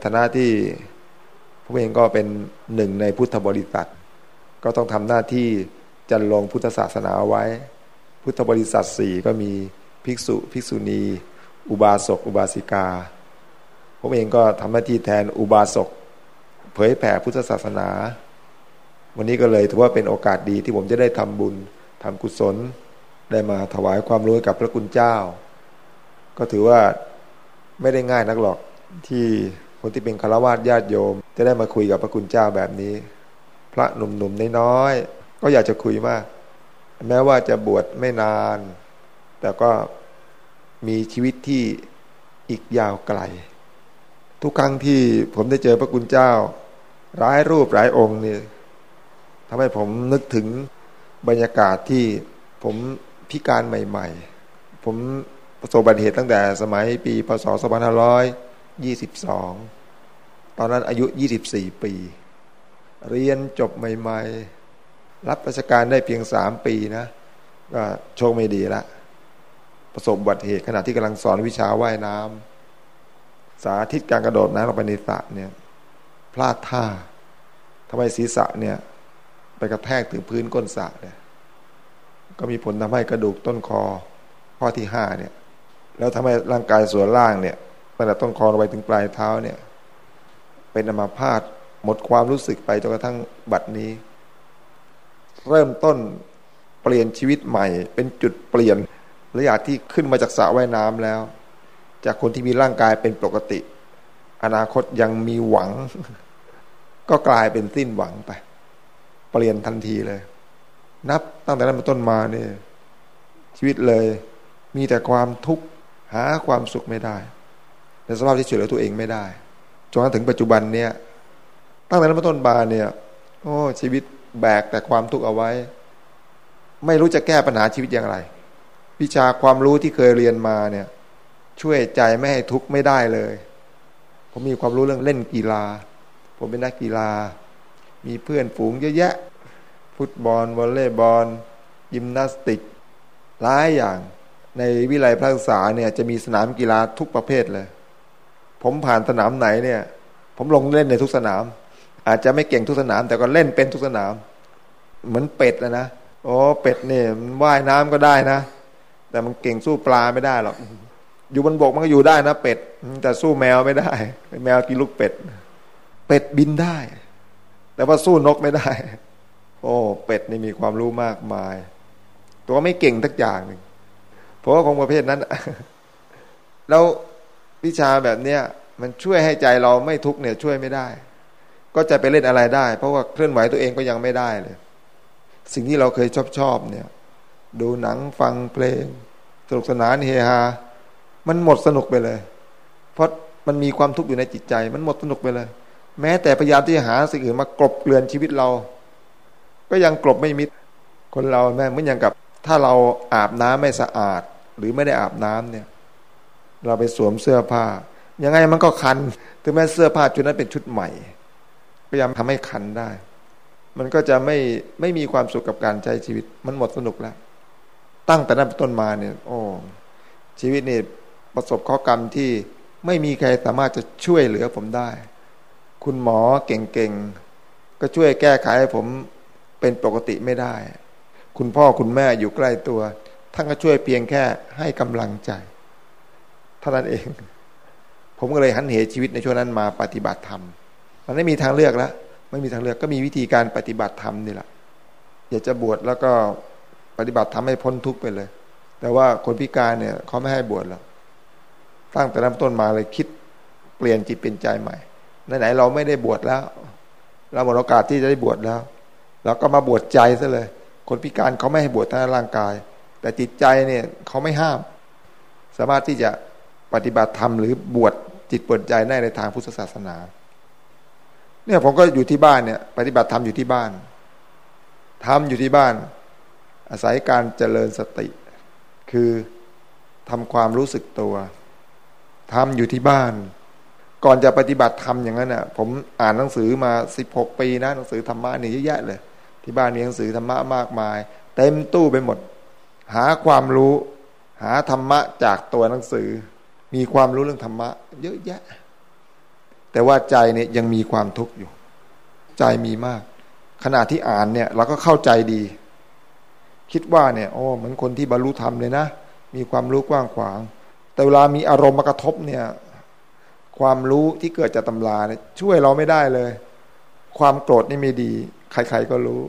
ในฐานะที่ผมเองก็เป็นหนึ่งในพุทธบริษัท ก็ต้องทำหน้าที่จันลงพุทธศาสนาไว้ พุทธบริษัทสี่ก็มีภิกษุ ภิกษุณี อุบาสก อุบาสิกา ผมเองก็ทำหน้าที่แทนอุบาสก เผยแผ่พุทธศาสนา วันนี้ก็เลยถือว่าเป็นโอกาสดีที่ผมจะได้ทำบุญทำกุศล ได้มาถวายความรู้กับพระคุณเจ้า ก็ถือว่าไม่ได้ง่ายนักหรอกที่ คนที่เป็นคารวะญาติโยม จะได้มาคุยกับพระคุณเจ้าแบบนี้ พระหนุ่มๆน้อยๆก็อยากจะคุยมาก แม้ว่าจะบวชไม่นาน แต่ก็มีชีวิตที่อีกยาวไกล ทุกครั้งที่ผมได้เจอพระคุณเจ้าร้ายรูปหลายองค์นี่ทำให้ผมนึกถึงบรรยากาศที่ผมพิการใหม่ ๆ ผมประสบอุบัติเหตุตั้งแต่สมัยปีพศ .2500 2522ตอนนั้นอายุ24ปี เรียนจบใหม่ ๆ รับราชการได้เพียงสามปีนะก็โชคไม่ดีละประสบอุบัติเหตุขณะที่กำลังสอนวิชาว่ายน้ำสาธิตการกระโดดน้ำลงไปในสระเนี่ยพลาดท่าทำไมศีรษะเนี่ย ไปกระแทกถึงพื้นก้นสระเนี่ย ก็มีผลทำให้กระดูกต้นคอข้อที่ห้าเนี่ย แล้วทำให้ร่างกายส่วนล่างเนี่ย ตั้งแต่ต้นคอไปถึงปลายเท้าเนี่ย เป็นอัมาพาตหมดความรู้สึกไปจนกระทั่งบัดนี้ เริ่มต้นเปลี่ยนชีวิตใหม่ เป็นจุดเปลี่ยนรืออยากที่ขึ้นมาจากสระว่ายน้ำแล้ว จากคนที่มีร่างกายเป็นปกติ อนาคตยังมีหวัง ก็กลายเป็นสิ้นหวังไป เปลี่ยนทันทีเลย นับตั้งแต่นั้นเป็นต้นมาเนี่ยชีวิตเลย มีแต่ความทุกข์หาความสุขไม่ได้ ในสภาพที่ช่วยเหลือตัวเองไม่ได้จนถึงปัจจุบันเนี่ยตั้งแต่นั้นเป็นต้นมาเนี่ย โอ้ชีวิตแบกแต่ความทุกข์เอาไว้ ไม่รู้จะแก้ปัญหาชีวิตอย่างไร วิชาความรู้ที่เคยเรียนมาเนี่ย ช่วยใจไม่ให้ทุกข์ไม่ได้เลย ผมมีความรู้เรื่องเล่นกีฬา ผมเป็นนักกีฬา มีเพื่อนฝูงเยอะแยะ ฟุตบอลวอลเลย์บอล ยิมนาสติกหลายอย่างในวิไลพระศึกษาเนี่ยจะมีสนามกีฬาทุกประเภทเลย ผมผ่านสนามไหนเนี่ย ผมลงเล่นในทุกสนาม อาจจะไม่เก่งทุกสนาม แต่ก็เล่นเป็นทุกสนาม เหมือนเป็ดนะนะโอ้เป็ดเนี่ยมันว่ายน้ำก็ได้นะ แต่มันเก่งสู้ปลาไม่ได้หรอกอยู่บนบกมันก็อยู่ได้นะเป็ด แต่สู้แมวไม่ได้ แมวกินลูกเป็ด เป็ดบินได้ แต่ว่าสู้นกไม่ได้ โอ้ เป็ดนี่มีความรู้มากมาย ตัวไม่เก่งทักอย่างหนึ่งเพราะว่าของประเภทนั้น แล้ว วิชาแบบเนี้ยมันช่วยให้ใจเราไม่ทุกเนี่ยช่วยไม่ได้ ก็จะไปเล่นอะไรได้ เพราะว่าเคลื่อนไหวตัวเองก็ยังไม่ได้เลย สิ่งที่เราเคยชอบชอบเนี่ย ดูหนังฟังเพลง สนุกสนานเฮฮา มันหมดสนุกไปเลย เพราะมันมีความทุกข์อยู่ในจิตใจ มันหมดสนุกไปเลย แม้แต่พยายามที่จะหาสิ่งอื่นมากลบเกลื่อนชีวิตเรา ก็ยังกลบไม่มิด คนเราแม่เหมือนอย่างกับ ถ้าเราอาบน้ำไม่สะอาด หรือไม่ได้อาบน้ำเนี่ย เราไปสวมเสื้อผ้า ยังไงมันก็คัน ถึงแม้เสื้อผ้าชุดนั้นเป็นชุดใหม่ พยายามทำให้คันได้ มันก็จะไม่ไม่มีความสุขกับการใช้ชีวิต มันหมดสนุกแล้ว ตั้งแต่นั้นต้นมาเนี่ย โอ้ชีวิตนี่ประสบข้อกรรมที่ไม่มีใครสามารถจะช่วยเหลือผมได้ คุณหมอเก่งๆ ก็ช่วยแก้ไขให้ผมเป็นปกติไม่ได้ คุณพ่อคุณแม่อยู่ใกล้ตัว ท่านก็ช่วยเพียงแค่ให้กำลังใจ เท่านั้นเอง ผมก็เลยหันเหชีวิตในช่วงนั้นมาปฏิบัติธรรม มันไม่มีทางเลือกแล้วไม่มีทางเลือกก็มีวิธีการปฏิบัติธรรมนี่แหละอยากจะบวชแล้วก็ปฏิบัติทำให้พ้นทุกข์ไปเลย แต่ว่าคนพิการเนี่ยเขาไม่ให้บวชแล้วตั้งแต่เริ่มต้นมาเลยคิดเปลี่ยนจิตเป็นใจใหม่ไหนๆเราไม่ได้บวชแล้ว เราหมดโอกาสที่จะได้บวชแล้วเราก็มาบวชใจซะเลย คนพิการเขาไม่ให้บวชทางร่างกาย แต่จิตใจเนี่ยเขาไม่ห้าม สามารถที่จะ ปฏิบัติธรรมหรือบวชจิตเปิดใจได้ในทางพุทธศาสนา เนี่ยผมก็อยู่ที่บ้านเนี่ย ปฏิบัติธรรมอยู่ที่บ้านทำอยู่ที่บ้าน อาศัยการเจริญสติ คือทำความรู้สึกตัวทำอยู่ที่บ้าน ก่อนจะปฏิบัติธรรมอย่างนั้นน่ะ ผมอ่านหนังสือมาสิบหกปีนะหนังสือธรรมะนี่เยอะแยะเลย ที่บ้านมีหนังสือธรรมะมากมาย เต็มตู้ไปหมด หาความรู้ หาธรรมะจากตัวหนังสือ มีความรู้เรื่องธรรมะ เยอะแยะ แต่ว่าใจเนี่ยยังมีความทุกข์อยู่ ใจมีมาก ขณะที่อ่านเนี่ย เราก็เข้าใจดี คิดว่าเนี่ยโอ้เหมือนคนที่บรรลุธรรมเลยนะ มีความรู้กว้างขวาง แต่เวลามีอารมณ์มากระทบเนี่ย ความรู้ที่เกิดจากตำราเนี่ยช่วยเราไม่ได้เลย ความโกรธนี่ไม่ดี ใครๆก็รู้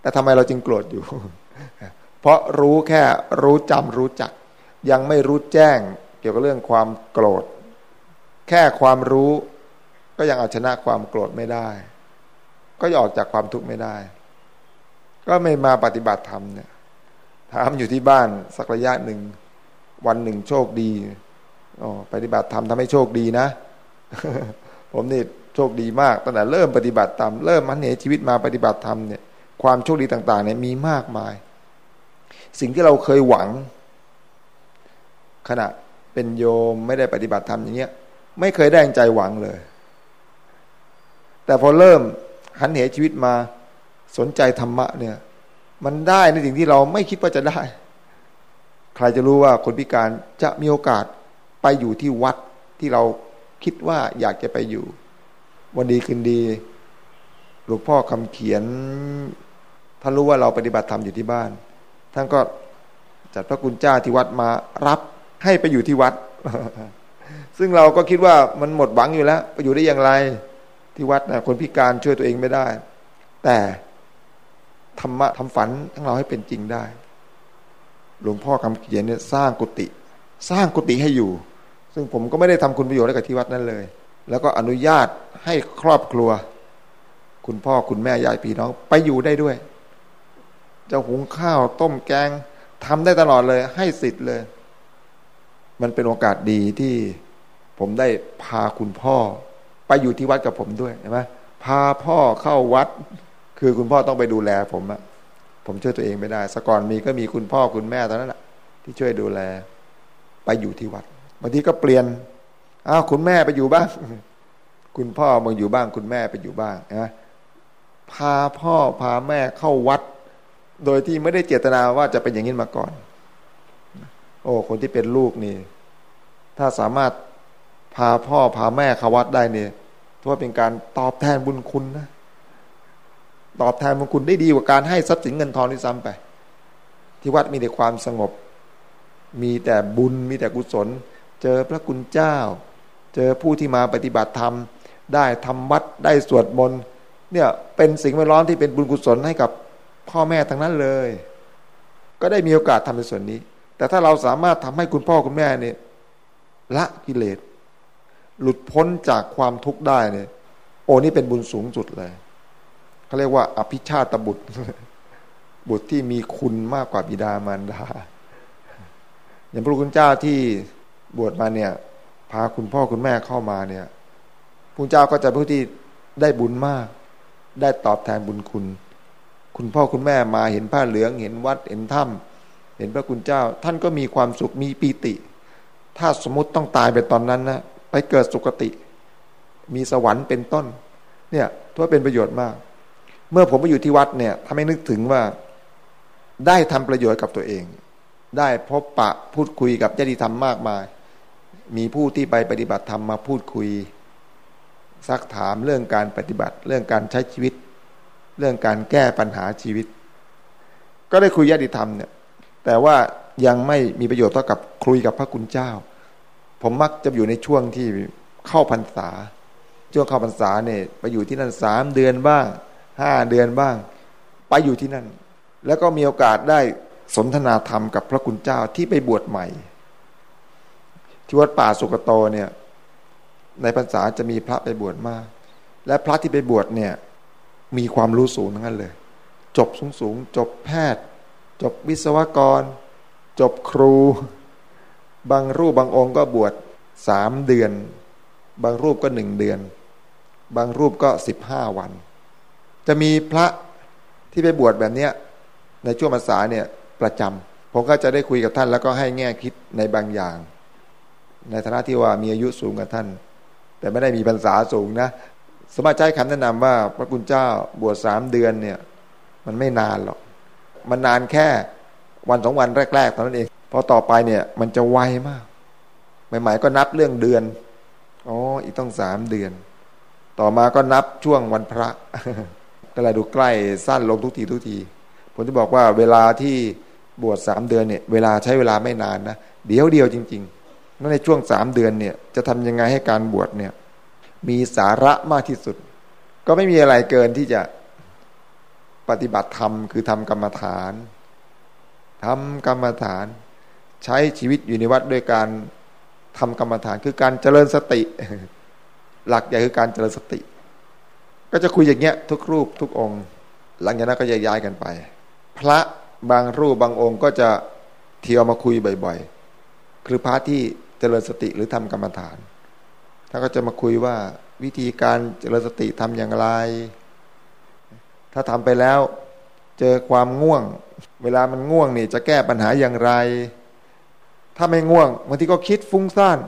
แต่ทำไมเราจึงโกรธอยู่ เพราะรู้แค่รู้จำรู้จัก ยังไม่รู้แจ้งเกี่ยวกับเรื่องความโกรธ แค่ความรู้ก็ยังเอาชนะความโกรธไม่ได้ ก็ออกจากความทุกข์ไม่ได้ ก็ไม่มาปฏิบัติธรรมเนี่ยถามอยู่ที่บ้านสักระยะหนึ่ง วันหนึ่งโชคดีอ๋อปฏิบัติธรรมทำให้โชคดีนะ ผมนี่โชคดีมากตั้งแต่เริ่มปฏิบัติธรรมเริ่มมันเหนชีวิตมาปฏิบัติธรรมเนี่ยความโชคดีต่างๆเนี่ยมีมากมาย สิ่งที่เราเคยหวัง ขณะเป็นโยมไม่ได้ปฏิบัติธรรมอย่างเงี้ย ไม่เคยได้ใจหวังเลย แต่พอเริ่มหันเหชีวิตมาสนใจธรรมะเนี่ย มันได้ในสิ่งที่เราไม่คิดว่าจะได้ ใครจะรู้ว่าคนพิการจะมีโอกาสไปอยู่ที่วัดที่เราคิดว่าอยากจะไปอยู่ วันดีคืนดี หลวงพ่อคำเขียนท่านรู้ว่าเราปฏิบัติธรรมอยู่ที่บ้านท่านก็จัดพระกุณเจ้าที่วัดมารับ ให้ไปอยู่ที่วัด ซึ่งเราก็คิดว่ามันหมดหวังอยู่แล้ว ไปอยู่ได้อย่างไรที่วัดนะคนพิการช่วยตัวเองไม่ได้ แต่ธรรมะทำฝันทั้งเราให้เป็นจริงได้ หลวงพ่อคำเขียนเนี่ยสร้างกุฏิสร้างกุฏิให้อยู่ ซึ่งผมก็ไม่ได้ทำคุณประโยชน์ให้กับที่วัดนั้นเลย แล้วก็อนุญาตให้ครอบครัว คุณพ่อคุณแม่ยายพี่น้อง ไปอยู่ได้ด้วย จะหุงข้าวต้มแกงทำได้ตลอดเลย ให้สิทธิ์เลย มันเป็นโอกาสดีที่ผมได้พาคุณพ่อ ไปอยู่ที่วัดกับผมด้วยเห็นไหมพาพ่อเข้าวัด คือคุณพ่อต้องไปดูแลผมอะผมช่วยตัวเองไม่ได้สก่อนมีก็มีคุณพ่อคุณแม่ตอนนั้นแหละที่ช่วยดูแล ไปอยู่ที่วัดบางทีก็เปลี่ยนอ้าวคุณแม่ไปอยู่บ้าง คุณพ่อมึงอยู่บ้าง คุณแม่ไปอยู่บ้างนะพาพ่อพาแม่เข้าวัด โดยที่ไม่ได้เจตนาว่าจะเป็นอย่างนี้มาก่อน โอ้คนที่เป็นลูกนี่ ถ้าสามารถพาพ่อพาแม่เข้าวัดได้เนี่ยถือว่าเป็นการตอบแทนบุญคุณนะ ตอบแทนบุญคุณได้ดีกว่าการให้ทรัพย์สินเงินทองที่ซ้ำไป ที่วัดมีแต่ความสงบ มีแต่บุญมีแต่กุศล เจอพระคุณเจ้า เจอผู้ที่มาปฏิบัติธรรม ได้ทำวัดได้สวดมนต์เนี่ยเป็นสิ่งแวดล้อมที่เป็นบุญกุศลให้กับพ่อแม่ทั้งนั้นเลย ก็ได้มีโอกาสทำในส่วนนี้ แต่ถ้าเราสามารถทำให้คุณพ่อคุณแม่เนี่ยละกิเลส หลุดพ้นจากความทุกข์ได้เนี่ย โอ้นี่เป็นบุญสูงสุดเลยเขาเรียกว่าอภิชาตบุตร บุตรที่มีคุณมากกว่าบิดามารดา อย่างพระคุณเจ้าที่บวชมาเนี่ย พาคุณพ่อคุณแม่เข้ามาเนี่ยพระเจ้าก็จะผู้ที่ได้บุญมาก ได้ตอบแทนบุญคุณ คุณพ่อคุณแม่มาเห็นผ้าเหลืองเห็นวัดเห็นถ้ำ ห็นพระคุณเจ้า ท่านก็มีความสุขมีปีติ ถ้าสมมติต้องตายไปตอนนั้นนะไปเกิดสุคติ มีสวรรค์เป็นต้น เนี่ยถือว่าเป็นประโยชน์มาก เมื่อผมไปอยู่ที่วัดเนี่ยทำให้นึกถึงว่า ได้ทำประโยชน์กับตัวเอง ได้พบปะพูดคุยกับญาติธรรมมากมาย มีผู้ที่ไปปฏิบัติธรรมมาพูดคุย ซักถามเรื่องการปฏิบัติ เรื่องการใช้ชีวิต เรื่องการแก้ปัญหาชีวิต ก็ได้คุยญาติธรรมเนี่ย แต่ว่ายังไม่มีประโยชน์เท่ากับคุยกับพระคุณเจ้า ผมมักจะอยู่ในช่วงที่เข้าพรรษา ช่วงเข้าพรรษาเนี่ยไปอยู่ที่นั่นสามเดือนบ้างห้าเดือนบ้าง ไปอยู่ที่นั่น แล้วก็มีโอกาสได้สนทนาธรรมกับพระคุณเจ้าที่ไปบวชใหม่ ที่วัดป่าสุกโตเนี่ย ในพรรษาจะมีพระไปบวชมาก และพระที่ไปบวชเนี่ย มีความรู้สูงทั้งนั้นเลย จบสูงสูงจบแพทย์ จบวิศวกร จบครู บางรูปบางองค์ก็บวชสามเดือน บางรูปก็หนึ่งเดือน บางรูปก็สิบห้าวัน จะมีพระที่ไปบวชแบบเนี้ยในช่วงพรรษาเนี่ยประจำผมก็จะได้คุยกับท่าน แล้วก็ให้แง่คิดในบางอย่าง ในฐานะที่ว่ามีอายุสูงกับท่าน แต่ไม่ได้มีพรรษาสูงนะสมมาใจคำแนะนำว่าพระคุณเจ้าบวชสามเดือนเนี่ย มันไม่นานหรอก มันนานแค่วันสองวันแรกๆเท่านั้นเองพอต่อไปเนี่ยมันจะไวมากใหม่ๆก็นับเรื่องเดือนอ๋ออีกต้องสามเดือน ต่อมาก็นับช่วงวันพระ ก็เลยดูใกล้สั้นลงทุกทีทุกที ผมจะบอกว่าเวลาที่บวชสามเดือนเนี่ย เวลาใช้เวลาไม่นานนะเดียวเดียวจริงๆนั่นในช่วงสามเดือนเนี่ย จะทำยังไงให้การบวชเนี่ย มีสาระมากที่สุด ก็ไม่มีอะไรเกินที่จะ ปฏิบัติธรรมคือทำกรรมฐานทำกรรมฐาน ใช้ชีวิตอยู่ในวัดด้วยการทำกรรมฐานคือการเจริญสติ หลักใหญ่คือการเจริญสติ ก็จะคุยอย่างเงี้ยทุกรูปทุกองค์ หลังจากนั้นก็จะย้ายกันไป พระบางรูปบางองค์ก็จะเที่ยวมาคุยบ่อยๆ คือพระที่เจริญสติหรือทำกรรมฐานท่านก็จะมาคุยว่าวิธีการเจริญสติทำอย่างไร ถ้าทำไปแล้วเจอความง่วง เวลามันง่วงนี่จะแก้ปัญหาอย่างไร ถ้าไม่ง่วงบางทีก็คิดฟุ้งซ่าน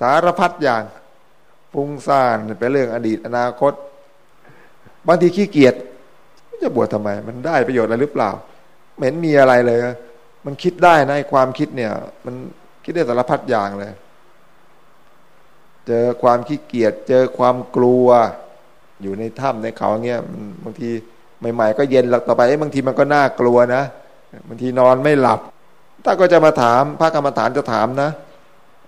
สารพัดอย่าง ฟุ้งซ่านเป็นเรื่องอดีตอนาคต บางทีขี้เกียจจะบวชทำไม มันได้ประโยชน์อะไรหรือเปล่าเห็นมีอะไรเลย มันคิดได้นะความคิดเนี่ย มันคิดได้สารพัดอย่างเลย เจอความขี้เกียจเจอความกลัว อยู่ในถ้ำในเขาเงี้ยบางทีใหม่ ๆ ก็เย็นหลักต่อไปบางทีมันก็น่ากลัวนะบางทีนอนไม่หลับถ้าก็จะมาถามพระกรรมฐานจะถามนะ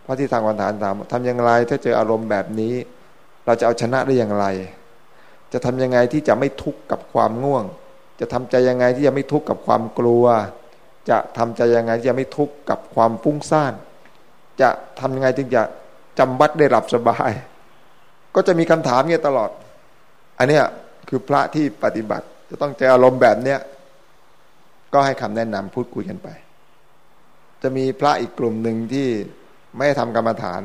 พระที่ทางกรรมฐานถามทำอย่างไรถ้าเจออารมณ์แบบนี้ เราจะเอาชนะได้อย่างไร จะทำยังไงที่จะไม่ทุกข์กับความง่วง จะทำใจยังไงที่จะไม่ทุกข์กับความกลัว จะทำใจยังไงที่จะไม่ทุกข์กับความฟุ้งซ่านจะทำยังไงจึงจะจำวัดได้หลับสบาย ก็จะมีคำถามเงี้ยตลอด อันเนี้ยคือพระที่ปฏิบัติ จะต้องเจออารมณ์แบบเนี้ยก็ให้คำแนะนำพูดคุยกันไป จะมีพระอีกกลุ่มหนึ่งที่ไม่ทำกรรมฐาน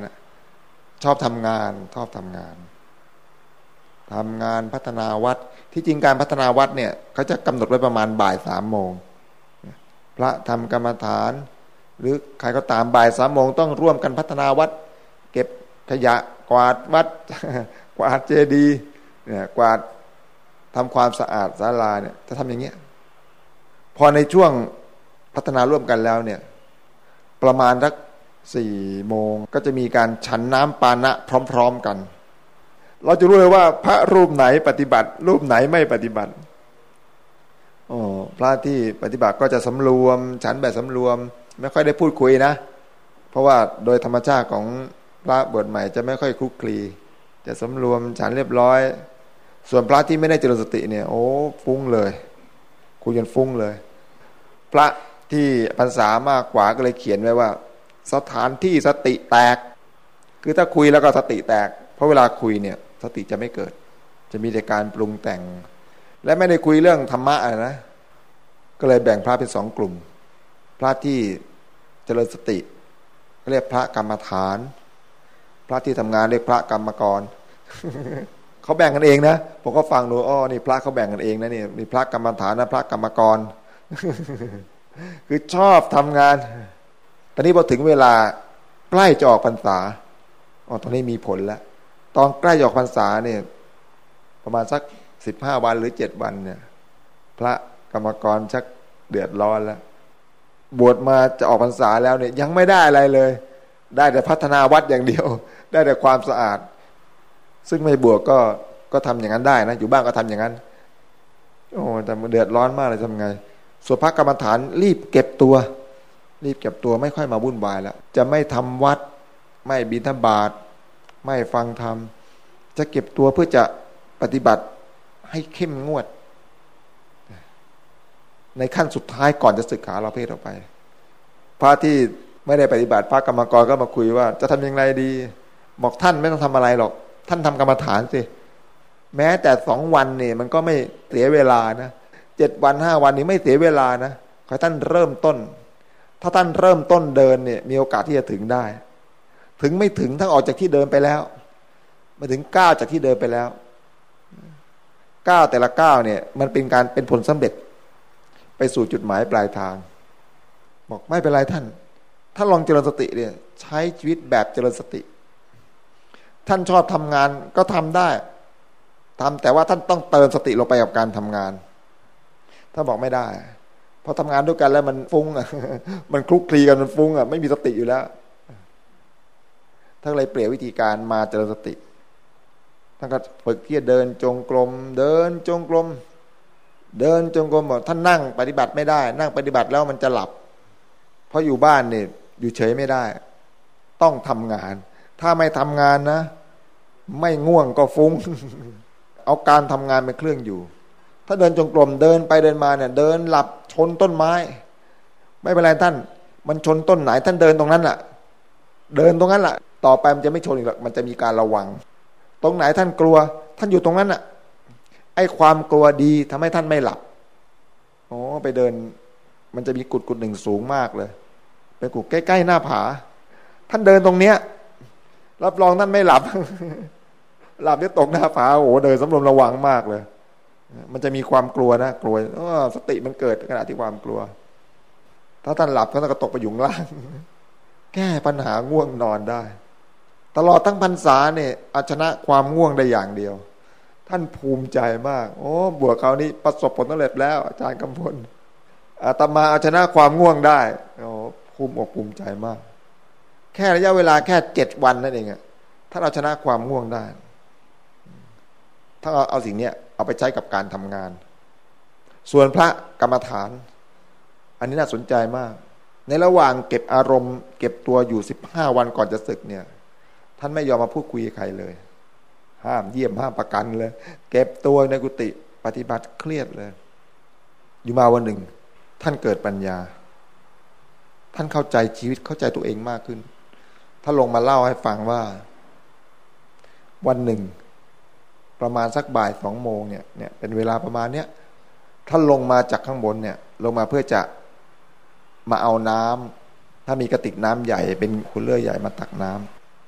ชอบทำงานชอบทำงานทำงานพัฒนาวัดที่จริงการพัฒนาวัดเนี่ยเขาจะกำหนดไว้ประมาณบ่ายสามโมงพระทำกรรมฐาน หรือใครก็ตามบ่ายสามโมงต้องร่วมกันพัฒนาวัด เก็บขยะกวาดวัดกวาดเจดีย์ เนี่ยกวาดทำความสะอาดศาลาเนี่ยจะทำอย่างเงี้ยพอในช่วงพัฒนาร่วมกันแล้วเนี่ย ประมาณสักสี่โมงก็จะมีการฉันน้ำปานะพร้อม ๆกัน เราจะรู้เลยว่า พระรูปไหนปฏิบัติ รูปไหนไม่ปฏิบัติโอ้พระที่ปฏิบัติก็จะสำรวม ฉันแบบสำรวม ไม่ค่อยได้พูดคุยนะ เพราะว่าโดยธรรมชาติของพระบวชใหม่จะไม่ค่อยคลุกคลี จะสำรวมฉันเรียบร้อย ส่วนพระที่ไม่ได้เจริญสติเนี่ย โอ้ฟุ้งเลยคุยกันฟุ้งเลย พระที่พรรษามากกว่าก็เลยเขียนไว้ว่า สถานที่สติแตก คือถ้าคุยแล้วก็สติแตก เพราะเวลาคุยเนี่ย สติจะไม่เกิด จะมีแต่การปรุงแต่ง และไม่ได้คุยเรื่องธรรมะอะไรนะก็เลยแบ่งพระเป็นสองกลุ่ม พระที่เจริญสติเรียกพระกรรมฐาน พระที่ทำงานเรียกพระกรรมกร เขาแบ่งกันเองนะผมก็ฟังดูอ๋อนี่พระเขาแบ่งกันเองนะนี่นี่พระกรรมฐานนะพระกรรมกร คือชอบทำงาน ตอนนี้พอถึงเวลาใกล้จะออกพรรษาอ๋อตอนนี้มีผลแล้วตอนใกล้ออกพรรษาเนี่ย ประมาณสักสิบห้าวันหรือเจ็ดวันเนี่ย พระกรรมกรชักเดือดร้อนแล้ว บวชมาจะออกพรรษาแล้วเนี่ย ยังไม่ได้อะไรเลย ได้แต่พัฒนาวัดอย่างเดียว ได้แต่ความสะอาด ซึ่งไม่บวกก็ก็ทำอย่างนั้นได้นะ อยู่บ้านก็ทำอย่างนั้น โอ้แต่เดือดร้อนมากเลยทำไงส่วนพระกรรมฐานรีบเก็บตัว รีบเก็บตัวไม่ค่อยมาวุ่นวายแล้ว จะไม่ทำวัด ไม่บิณฑบาตไม่ฟังธรรม จะเก็บตัวเพื่อจะปฏิบัติให้เข้มงวด ในขั้นสุดท้ายก่อนจะศึกษาเราเพศออกไป พระที่ไม่ได้ปฏิบัติพระกรรมกรก็มาคุยว่า จะทำยังไงดี บอกท่านไม่ต้องทำอะไรหรอก ท่านทำกรรมฐานสิ แม้แต่สองวันเนี่ยมันก็ไม่เสียเวลานะเจ็ดวันห้าวันนี้ไม่เสียเวลานะขอท่านเริ่มต้น ถ้าท่านเริ่มต้นเดินเนี่ย มีโอกาสที่จะถึงได้ ถึงไม่ถึงถ้าออกจากที่เดินไปแล้ว มาถึงก้าวจากที่เดินไปแล้วก้าวแต่ละก้าวเนี่ย มันเป็นการเป็นผลสำเร็จ ไปสู่จุดหมายปลายทาง บอกไม่เป็นไรท่าน ถ้าลองเจริญสติเนี่ย ใช้ชีวิตแบบเจริญสติ ท่านชอบทำงานก็ทำได้ทำแต่ว่าท่านต้องเติมสติลงไปกับการทำงานถ้าบอกไม่ได้ เพอทำงานด้วยกันแล้วมันฟุ้งอะมันคลุกคลีกันมันฟุ้งอะไม่มีสติอยู่แล้วท่านเลยเปลี่ยนวิธีการมาเจริญสติท่านก็ฝึกที่จะเดินจงกรมเดินจงกรมเดินจงกรมบอกท่านนั่งปฏิบัติไม่ได้ นั่งปฏิบัติแล้วมันจะหลับ เพราะอยู่บ้านเนี่ยอยู่เฉยไม่ได้ ต้องทำงาน ถ้าไม่ทำงานนะ ไม่ง่วงก็ฟุง้ง เอาการทำงานเป็นเครื่องอยู่ ถ้าเดินจงกรมเดินไปเดินมาเนี่ย เดินหลับชนต้นไม้ ไม่เป็นไรท่าน มันชนต้นไหนท่านเดินตรงนั้นแหละเดินตรงนั้นแหละต่อไปมันจะไม่ชนอีกหรอกมันจะมีการระวัง ตรงไหนท่านกลัว ท่านอยู่ตรงนั้นอะ ไอ้ความกลัวดีทำให้ท่านไม่หลับโอ้ไปเดิน มันจะมีกุดกุดหนึ่งสูงมากเลยเป็นกุดใกล้ๆหน้าผา ท่านเดินตรงเนี้ยรับรองท่านไม่หลับ หลับที่ตกหน้าผาโอ้เดินสำรวมระวังมากเลย มันจะมีความกลัวนะกลัวสติมันเกิดขณะที่ความกลัว ถ้าท่านหลับก็ต้องตกไปอยู่ล่าง แก้ปัญหาง่วงนอนได้ ตลอดทั้งพรรษาเนี่ยอาชนะความง่วงได้อย่างเดียว ท่านภูมิใจมาก โอ้บวกเขานี้ประสบผลสำเร็จแล้ว อาจารย์กำพลอาตมาเอาชนะความง่วงได้โอ้ภูมิอกภูมิใจมาก แค่ระยะเวลาแค่เจ็ดวันนั่นเองอะถ้าเราชนะความง่วงได้ ถ้าเอาเอาสิ่งนี้เอาไปใช้กับการทำงาน ส่วนพระกรรมฐาน อันนี้น่าสนใจมาก ในระหว่างเก็บอารมณ์ เก็บตัวอยู่สิบห้าวันก่อนจะศึกเนี่ย ท่านไม่ยอมมาพูดคุยใครเลย ห้ามเยี่ยมห้ามประกันเลย เก็บตัวในกุฏิปฏิบัติเครียดเลย อยู่มาวันหนึ่ง ท่านเกิดปัญญา ท่านเข้าใจชีวิตเข้าใจตัวเองมากขึ้นถ้าลงมาเล่าให้ฟังว่า วันหนึ่ง ประมาณสักบ่ายสองโมงเนี่ยเนี่ยเป็นเวลาประมาณเนี้ยท่านลงมาจากข้างบนเนี่ย ลงมาเพื่อจะมาเอาน้ำถ้ามีกระติกน้ำใหญ่เป็นคุณเลื่อยใหญ่มาตักน้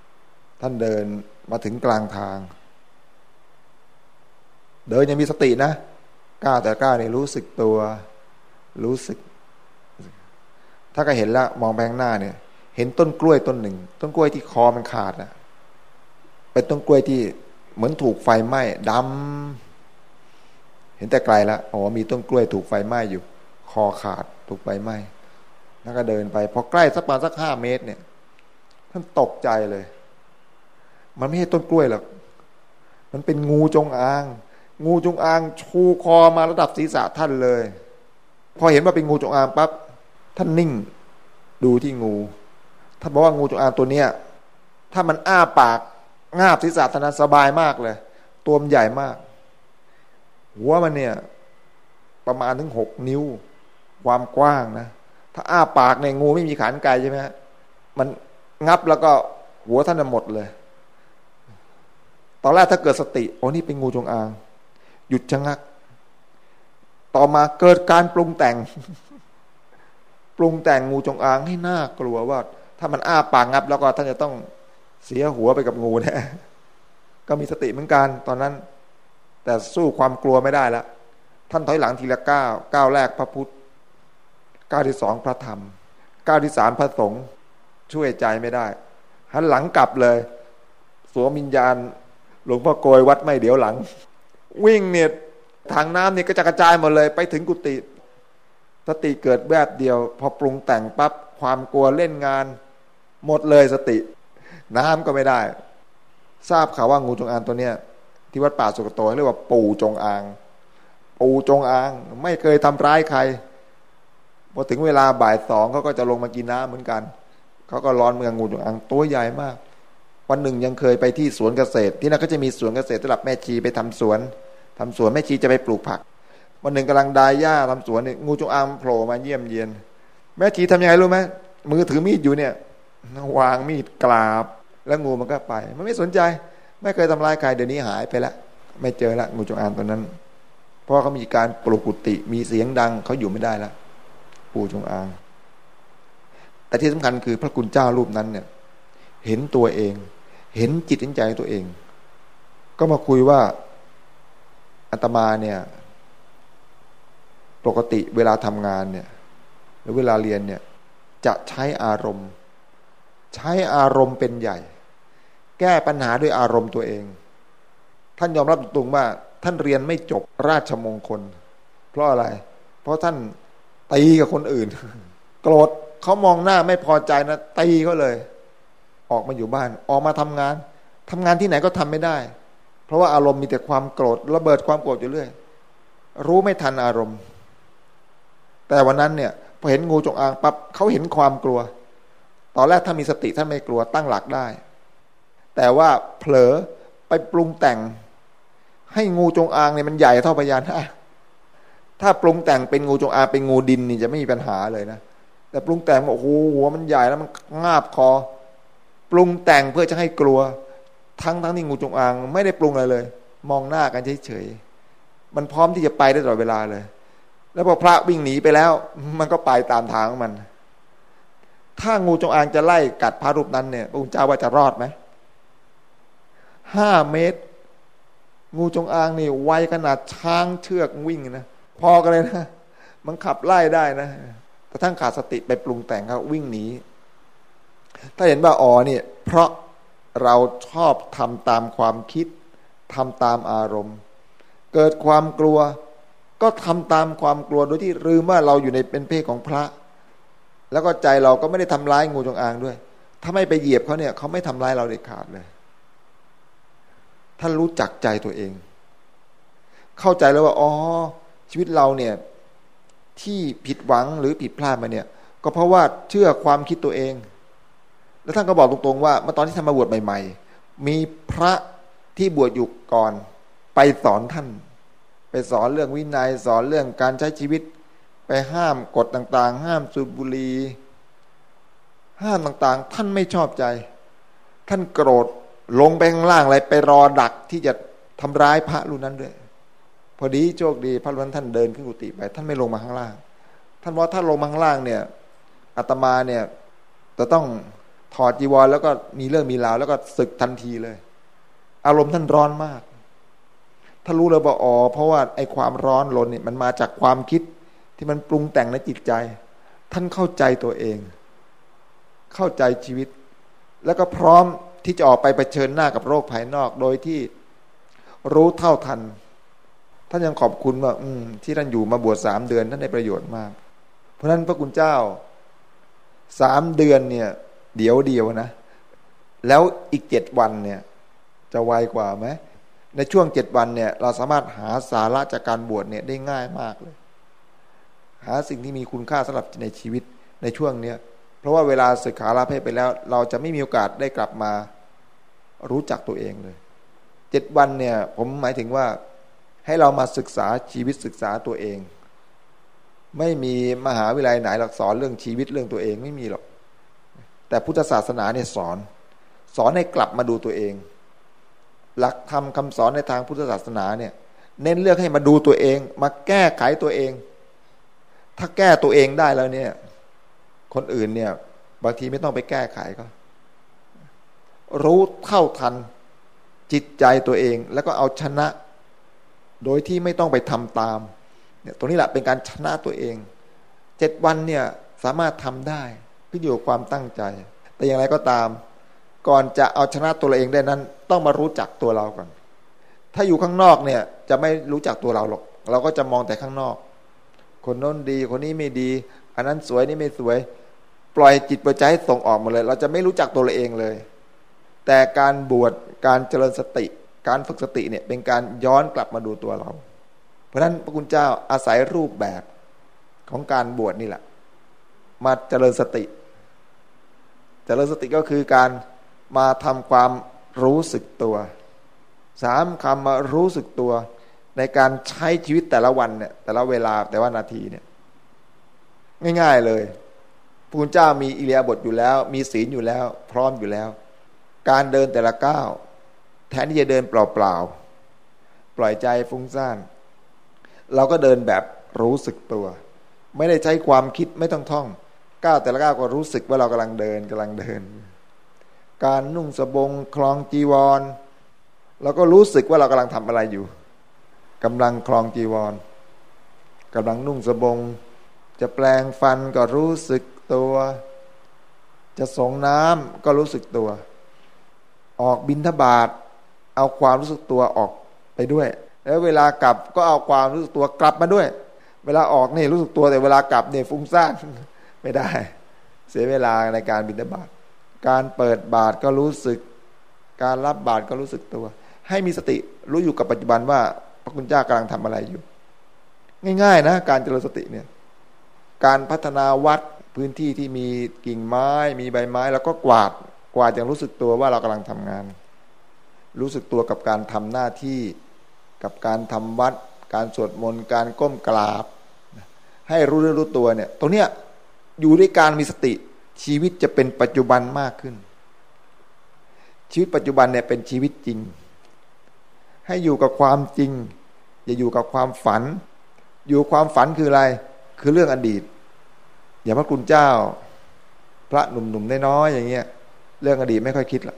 ำท่านเดินมาถึงกลางทาง เดินยังมีสตินะก้าวแต่ก้าวเนี่ยรู้สึกตัว รู้สึก ถ้าก็เห็นแล้วมองไปข้างหน้าเนี่ย เห็นต้นกล้วยต้นหนึ่ง ต้นกล้วยที่คอมันขาดอะเป็นต้นกล้วยที่ เหมือนถูกไฟไหม้ดำเห็นแต่ไกลแล้วอ๋อมีต้นกล้วยถูกไฟไหม้อยู่ คอขาดถูกไฟไหม้แล้วก็เดินไป พอใกล้สักประมาณสักห้าเมตรเนี่ย ท่านตกใจเลย มันไม่ใช่ต้นกล้วยหรอกมันเป็นงูจงอาง งูจงอางชูคอมาระดับศีรษะท่านเลย พอเห็นว่าเป็นงูจงอางปั๊บท่านนิ่ง ดูที่งูท่านบอกว่างูจงอางตัวเนี้ย ถ้ามันอ้าปาก งาบศีรษะท่านสบายมากเลย ตัวมันใหญ่มาก หัวมันเนี่ย ประมาณถึงหกนิ้ว ความกว้างนะ ถ้าอ้าปากในงูไม่มีขานไกลใช่ไหมฮะมันงับแล้วก็หัวท่านหมดเลย ตอนแรกถ้าเกิดสติโอ้นี่เป็นงูจงอาง หยุดชะงัก ต่อมาเกิดการปรุงแต่ง ปรุงแต่งงูจงอางให้น่ากลัวว่า ถ้ามันอ้าปากงับแล้วก็ท่านจะต้อง เสียหัวไปกับงูแน่ก็มีสติเหมือนกันตอนนั้น แต่สู้ความกลัวไม่ได้ล้วท่านถอยหลังทีละก้าวก้าวแรกพระพุทธก้าวที่สองพระธรรมก้าวที่สามพระสงฆ์ช่วยใจไม่ได้หันหลังกลับเลยสวมิญญาณ หลวงพ่อโกยวัดไม่เดี๋ยวหลัง วิ่งเนี่ยทางน้ำเนี่ยก็จะกระจายหมดเลย ไปถึงกุฏิสติเกิดแบบเดียว พอปรุงแต่งปั๊บความกลัวเล่นงาน หมดเลยสติ น้ำก็ไม่ได้ ทราบข่าวว่างูจงอางตัวเนี้ยที่วัดป่าสุกโตเรียกว่าปูจงอาง ปูจงอาง ไม่เคยทำร้ายใครพอถึงเวลาบ่ายสองเขาก็จะลงมากินน้ำเหมือนกันเขาก็ร้อนเมืองงูจงอางตัวใหญ่มาก วันหนึ่งยังเคยไปที่สวนเกษตร ที่นั่นก็จะมีสวนเกษตรสำหรับแม่ชีไปทำสวนทำสวนแม่ชีจะไปปลูกผัก วันหนึ่งกำลังดายหญ้าทำสวนงูจงอางโผล่มาเยี่ยมเยียนแม่ชีทำยังไงรู้ไหมมือถือมีดอยู่เนี่ย วางมีดกราบ แล้วงูมันก็ไป มันไม่สนใจ ไม่เคยทำลายใครเดี๋ยวนี้หายไปแล้วไม่เจอละงูจงอางตัวนั้น เพราะเขามีการปลุกกุฏิมีเสียงดังเขาอยู่ไม่ได้ล้วปู่จงอาง แต่ที่สำคัญคือพระคุณเจ้ารูปนั้นเนี่ย เห็นตัวเอง เห็นจิตเห็นใจตัวเอง ก็มาคุยว่าอาตมาเนี่ย ปกติเวลาทำงานเนี่ย หรือเวลาเรียนเนี่ย จะใช้อารมณ์ ใช้อารมณ์เป็นใหญ่ แก้ปัญหาด้วยอารมณ์ตัวเอง ท่านยอมรับตรงว่าท่านเรียนไม่จบราชมงคล เพราะอะไร เพราะท่านตีกับคนอื่น โกรธเขามองหน้าไม่พอใจนะตีเขาเลย ออกมาอยู่บ้าน ออกมาทำงานทำงานที่ไหนก็ทำไม่ได้ เพราะว่าอารมณ์มีแต่ความโกรธระเบิดความโกรธอยู่เรื่อย รู้ไม่ทันอารมณ์ แต่วันนั้นเนี่ยพอเห็นงูจงอางปั๊บเขาเห็นความกลัว ตอนแรกถ้ามีสติท่านไม่กลัวตั้งหลักได้ แต่ว่าเผลอไปปรุงแต่ง ให้งูจงอางเนี่ยมันใหญ่เท่าพญานาคถ้าปรุงแต่งเป็นงูจงอางเป็นงูดินนี่จะไม่มีปัญหาเลยนะแต่ปรุงแต่งโอ้โหหัวมันใหญ่แล้วมันงาบคอ ปรุงแต่งเพื่อจะให้กลัว ทั้งทั้งที่งูจงอาง ไม่ได้ปรุงอะไรเลย มองหน้ากันเฉยๆมันพร้อมที่จะไปได้ตลอดเวลาเลย แล้วพอพระวิ่งหนีไปแล้ว มันก็ไปตามทางของมัน ถ้างูจงอางจะไล่กัดพระรูปนั้นเนี่ยพระคุณเจ้าว่าจะรอดไหมห้าเมตร งูจงอางนี่ไวขนาดช้างเชือกวิ่งนะพอกันเลยนะมันขับไล่ได้นะแต่ทั้งขาดสติไปปรุงแต่งเขาวิ่งหนีถ้าเห็นว่าอ๋อเนี่ย เพราะเราชอบทำตามความคิดทำตามอารมณ์ เกิดความกลัว ก็ทำตามความกลัวโดยที่ลืมว่าเราอยู่ในเป็นเพศของพระ แล้วก็ใจเราก็ไม่ได้ทำร้ายงูจงอางด้วย ถ้าไม่ไปเหยียบเขาเนี่ยเขาไม่ทำร้ายเราเด็ดขาดเลย ท่านรู้จักใจตัวเอง เข้าใจแล้วว่าอ๋อชีวิตเราเนี่ยที่ผิดหวังหรือผิดพลาดมาเนี่ย ก็เพราะว่าเชื่อความคิดตัวเอง แล้วท่านก็บอกตรงๆว่าเมื่อตอนที่ท่านมาบวชใหม่ ๆ มีพระที่บวชอยู่ก่อน ไปสอนท่าน ไปสอนเรื่องวินัยสอนเรื่องการใช้ชีวิต ไปห้ามกฎต่างๆ ห้ามสูบบุหรี่ห้ามต่างๆ ท่านไม่ชอบใจ ท่านโกรธลงไปข้างล่างอะไรไปรอดักที่จะทำร้ายพระรูปนั้นด้วย พอดีโชคดี พระวันท่านเดินขึ้นกุฏิไป ท่านไม่ลงมาข้างล่าง ท่านว่าถ้าลงมาข้างล่างเนี่ยอาตมาเนี่ยจะต้องถอดจีวรแล้วก็มีเรื่องมีราวแล้วก็ศึกทันทีเลย อารมณ์ท่านร้อนมาก ถ้ารู้เลยว่าอ๋อเพราะว่าไอ้ความร้อนลนเนี่ยมันมาจากความคิด ที่มันปรุงแต่งในจิตใจ ท่านเข้าใจตัวเอง เข้าใจชีวิต แล้วก็พร้อมที่จะออกไปเผชิญหน้ากับโรคภายนอก โดยที่รู้เท่าทัน ท่านยังขอบคุณว่า อืม ที่ท่านอยู่มาบวชสามเดือนท่านได้ประโยชน์มาก เพราะฉะนั้นพระคุณเจ้าสามเดือนเนี่ย เดี๋ยวเดียวนะ แล้วอีกเจ็ดวันเนี่ย จะไวกว่าไหมในช่วงเจ็ดวันเนี่ย เราสามารถหาสาระจากการบวชเนี่ยได้ง่ายมากเลย หาสิ่งที่มีคุณค่าสำหรับในชีวิตในช่วงเนี้ยเพราะว่าเวลาศึกษาลาเพศไปแล้ว เราจะไม่มีโอกาสได้กลับมารู้จักตัวเองเลยเจ็ดวันเนี่ย ผมหมายถึงว่าให้เรามาศึกษาชีวิตศึกษาตัวเอง ไม่มีมหาวิทยาลัยไหนหลักสอนเรื่องชีวิตเรื่องตัวเองไม่มีหรอก แต่พุทธศาสนาเนี่ยสอน สอนให้กลับมาดูตัวเอง หลักธรรมคาสอนในทางพุทธศาสนาเนี่ย เน้นเลือกให้มาดูตัวเอง มาแก้ไขตัวเอง ถ้าแก้ตัวเองได้แล้วเนี่ย คนอื่นเนี่ย บางทีไม่ต้องไปแก้ไขก็ รู้เท่าทันจิตใจตัวเอง แล้วก็เอาชนะ โดยที่ไม่ต้องไปทำตามเนี่ยตรงนี้แหละเป็นการชนะตัวเองเจ็ดวันเนี่ยสามารถทำได้ขึ้นอยู่กับความตั้งใจ แต่อย่างไรก็ตาม ก่อนจะเอาชนะตัวเราเองได้นั้น ต้องมารู้จักตัวเราก่อน ถ้าอยู่ข้างนอกเนี่ย จะไม่รู้จักตัวเราหรอก เราก็จะมองแต่ข้างนอก คนโน้นดี คนนี้ไม่ดี อันนั้นสวยนี่ไม่สวย ปล่อยจิตปล่อยใจให้ส่งออกมาเลย เราจะไม่รู้จักตัวเราเองเลย แต่การบวชการเจริญสติ การฝึกสติเนี่ยเป็นการย้อนกลับมาดูตัวเรา เพราะฉะนั้นพระคุณเจ้าอาศัยรูปแบบของการบวชนี่แหละ มาเจริญสติ เจริญสติก็คือการมาทำความรู้สึกตัวสามคำมารู้สึกตัว ในการใช้ชีวิตแต่ละวันเนี่ยแต่ละเวลาแต่ว่านาทีเนี่ยง่าย ๆเลยพระคุณเจ้ามีอิเลียบทอยู่แล้ว มีศีลอยู่แล้ว พร้อมอยู่แล้ว การเดินแต่ละก้าวแทนที่จะเดินเปล่าๆปล่อยใจฟุ้งซ่านเราก็เดินแบบรู้สึกตัว ไม่ได้ใช้ความคิดไม่ต้องท่อง ก้าวแต่ละก้าวก็รู้สึกว่าเรากำลังเดินกำลังเดิน การนุ่งสบงคลองจีวรเราก็รู้สึกว่าเรากำลังทำอะไรอยู่ กำลังคลองจีวรกำลังนุ่งสบง จะแปลงฟันก็รู้สึกตัว จะส่งน้ำก็รู้สึกตัว ออกบินทบาทเอาความรู้สึกตัวออกไปด้วย แล้วเวลากลับก็เอาความรู้สึกตัวกลับมาด้วย เวลาออกนี่รู้สึกตัวแต่เวลากลับเนี่ยฟุ้งซ่านไม่ได้ เสียเวลาในการบินทบาตการเปิดบาทก็รู้สึก การรับบาทก็รู้สึกตัว ให้มีสติรู้อยู่กับปัจจุบันว่า ระคุณเจ้ากำลังทำอะไรอยู่ ง่าย ๆ นะ การเจริญสติเนี่ย การพัฒนาวัดพื้นที่ที่มีกิ่งไม้ มีใบไม้ แล้วก็กวาดกวาดอย่างรู้สึกตัวว่าเรากำลังทำงาน รู้สึกตัวกับการทำหน้าที่ กับการทำวัด การสวดมนต์การก้มกราบ ให้รู้เรื่องรู้ตัวเนี่ย ตรงเนี้ยอยู่ด้วยการมีสติชีวิตจะเป็นปัจจุบันมากขึ้น ชีวิตปัจจุบันเนี่ยเป็นชีวิตจริง ให้อยู่กับความจริง อย่าอยู่กับความฝัน อยู่ความฝันคืออะไร คือเรื่องอดีต อย่าพระคุณเจ้า พระหนุ่มๆน้อยๆอย่างเงี้ย เรื่องอดีตไม่ค่อยคิดละ